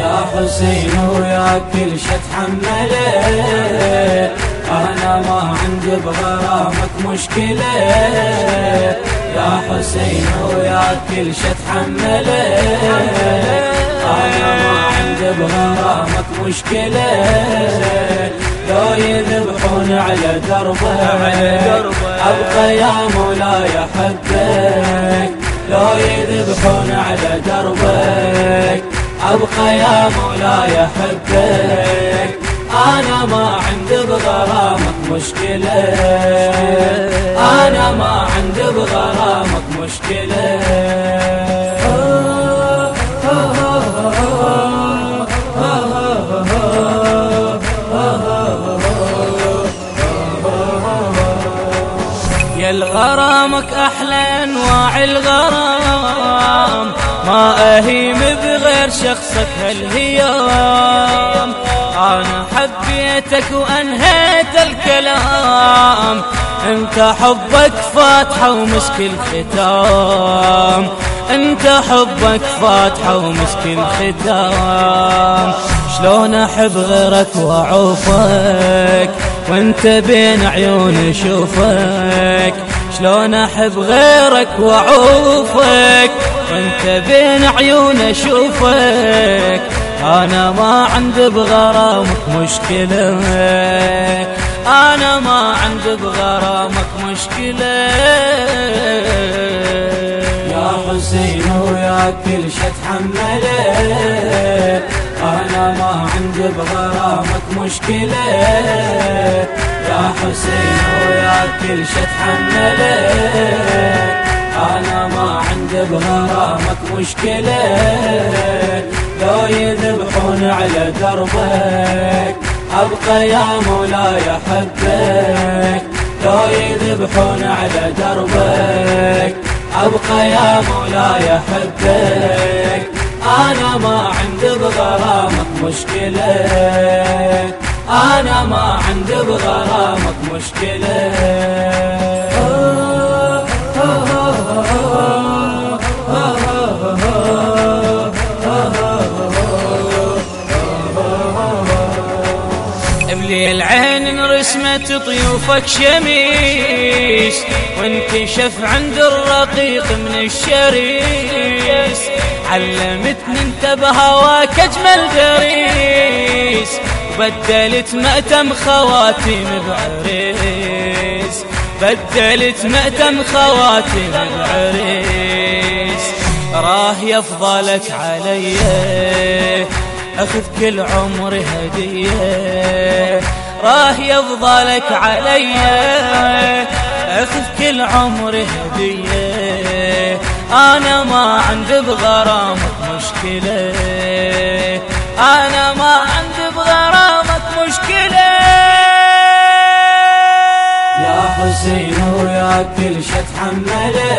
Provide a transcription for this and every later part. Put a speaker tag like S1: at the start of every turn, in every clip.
S1: يا حسين ويا كل شي تحمله أنا ما عندي بغرامك مشكلة. يا حسين ويا كل شي تحمله أنا ما عندي بغرامك مشكلة. لو يذبحون على دربك أبقى يا مولاي حبك لو يذبحون على دربك أبقى يا مولاي حبك أنا ما عندي بغرامك مشكلة. أنا ما عندي بغرامك مشكلة.
S2: غرامك أحلى أنواع الغرام. ما أهيم بغير شخصك هالهيام أنا حبيتك وأنهيت الكلام. أنت حبك فاتحة ومسك الختام. أنت حبك فاتحة ومسك الختام. شلون أحب غيرك وأعوفك؟ وأنت بين عيوني أشوفك. شلون أحب غيرك وأعوفك؟ وأنت بين عيوني أشوفك. أنا ما عندي بغرامك مشكلة. أنا ما عندي بغرامك مشكلة.
S1: يا حسين ويا كل شي تحمله. ما عندي بغرامك مشكلة. يا حسين ويا كل شي تحمله. أنا ما عندي بغرامك مشكلة. لو يذبحون على دربك. أبقى يا مولاي حبك لو يذبحون على دربك. أبقى يا مولاي حبك أنا ما عندي بغرامك مشكلة. أنا ما عندي بغرامك مشكلة.
S2: بليل عين رسمت طيوفك شميس وانكشف عند الرقيق من الشريس. علمتني انت بهواك اجمل دريس بدلت مأتم خواتيم بعريس بدلت مأتم خواتيم بعريس راه يفضلك علي أخذ كل عمري هدية. راه يفضلك علي أخذ كل عمري هدية. أنا ما عندي بغرامك مشكلة. أنا ما عندي بغرامك مشكلة.
S1: يا حسين ويا كل شي تحمله.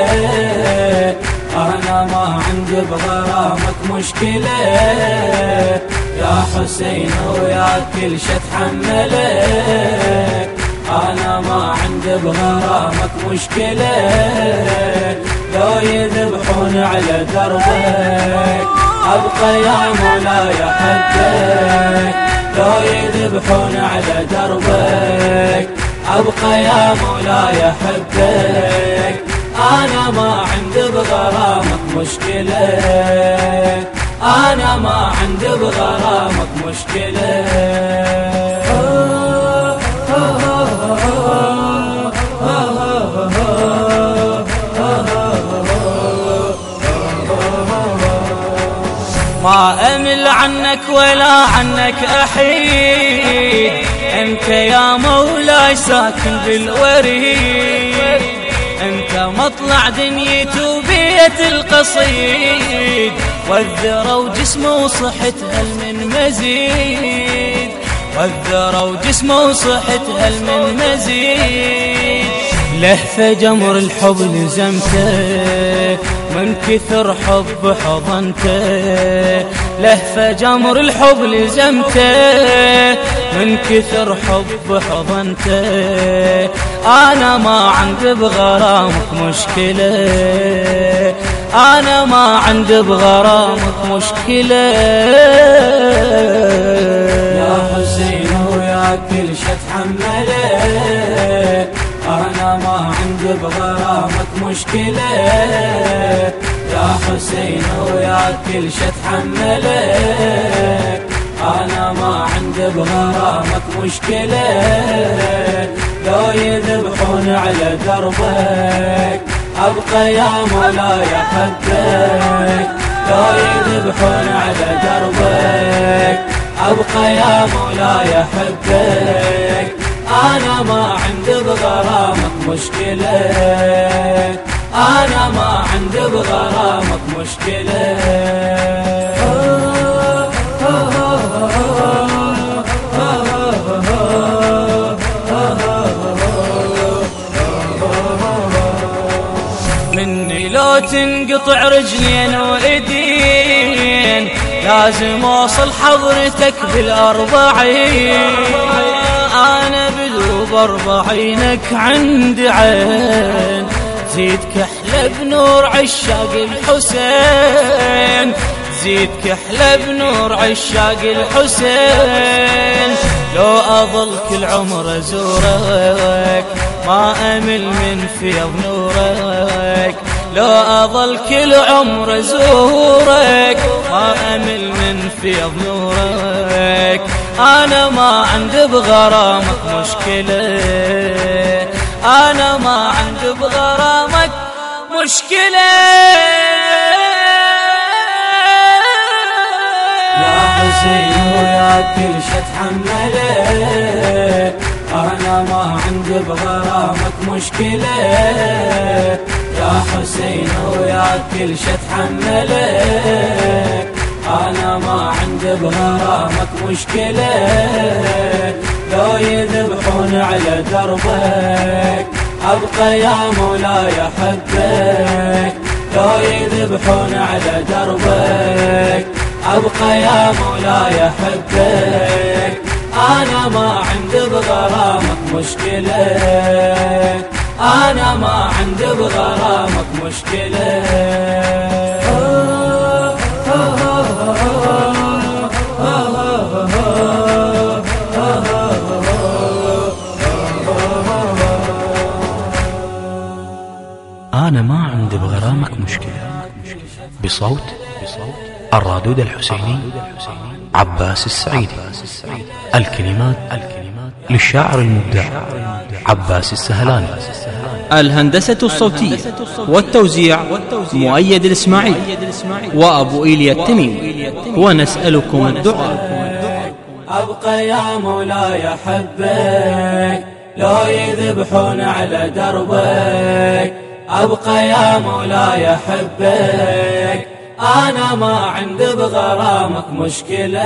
S1: أنا ما عندي بغرامك مشكلة. يا حسين ويا كل شي تحمله. أنا بغرامك مشكلة. لو يذبحون على دربك. أبقى يا مولاي حبك لو يذبحون على دربك. أبقى يا مولاي حبك أنا ما عندي بغرامك مشكلة. أنا ما عندي بغرامك مشكلة.
S2: ما أمل عنك ولا عنك أحيد. أنت يا مولاي ساكن بالوريد. أنت مطلع دنيتي وبيت القصيد. والذرة وجسمه وصحت هل من مزيد. والذرة وجسمه وصحت هل من مزيد. لهفة جمر الحب لزمته من كثر حب حضنته لهفة جمر الحب لزمته. من كثر حب حضنته أنا ما عندي بغرامك مشكلة. أنا ما عندي بغرامك مشكلة.
S1: يا حسين ويا كل شي تحمله أنا ما عندي بغرامك مشكلة. يا حسين ويا كل شي تحمله أنا ما عندي بغرامك مشكلة. لو يذبحون على دربك. أبقى يا مولاي حبك لو يذبحون على دربك. أبقى يا مولاي حبك أنا ما عندي بغرامك مشكلة. أنا ما عندي بغرامك مشكلة.
S2: مني لو تنقطع رجلين وإيدين لازم أوصل حضرتك بالأربعين. أنا بذوب اربعينك عندي عين. زيد كحلة بنور عشاق الحسين. زيد كحلة بنور عشاق الحسين. لو أظل كل عمر أزورك ما أمل من فيض نورك. لو أظل كل عمر أزورك ما أمل من فيض نورك. أنا ما عندي بغرامك مشكلة. أنا ما عندي بغرامك مشكلة.
S1: يا حسين ويا كل شي أنا ما عندي بغرامك مشكلة. يا حسين ويا كل شي أنا ما عندي بغرامك مشكلة. لو يذبحون على دربك. أبقى يا مولاي حبك لو يذبحون على دربك. أبقى يا مولاي حبك أنا ما عندي بغرامك مشكلة. أنا ما عندي بغرامك مشكلة.
S3: أنا ما عندي بغرامك مشكلة. بصوت الرادود الحسيني عباس السعيدي. الكلمات للشاعر المبدع عباس السهلاني.
S4: الهندسة الصوتية والتوزيع مؤيد الإسماعيلي وأبو إيليا التميمي. ونسألكم الدعاء.
S1: أبقى يا مولاي حبك لو يذبحون على دربك. أبقى يا مولاي حبك أنا ما عندي بغرامك مشكلة.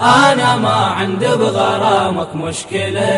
S1: أنا ما عندي بغرامك مشكلة.